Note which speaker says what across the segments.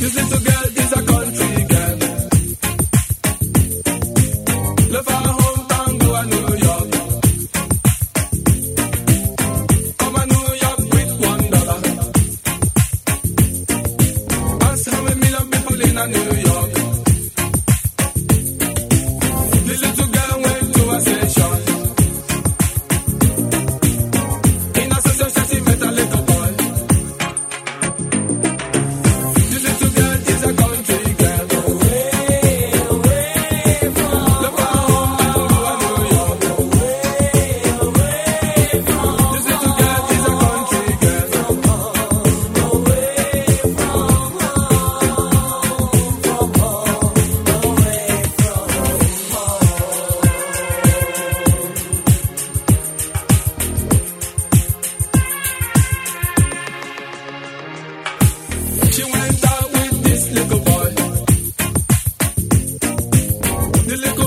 Speaker 1: This little girl is a country girl. Her hometown, go to New York. Come to New York with one dollar. How many million people in New the little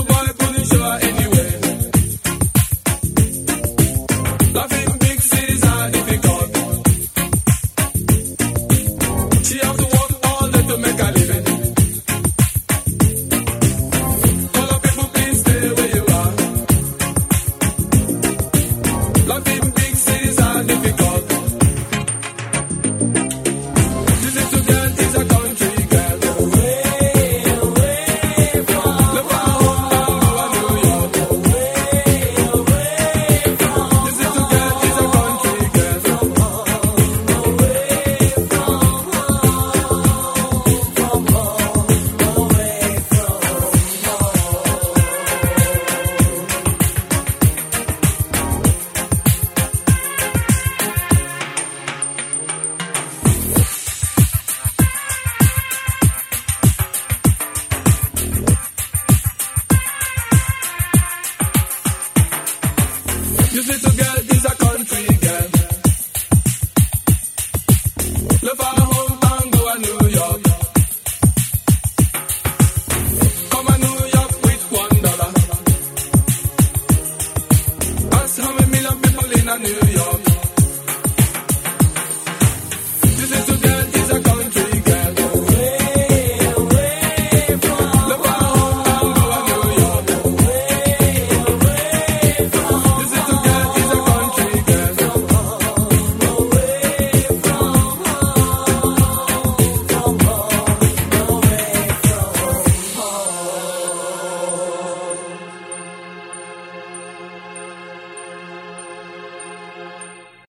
Speaker 1: This little girl is a country girl. Love her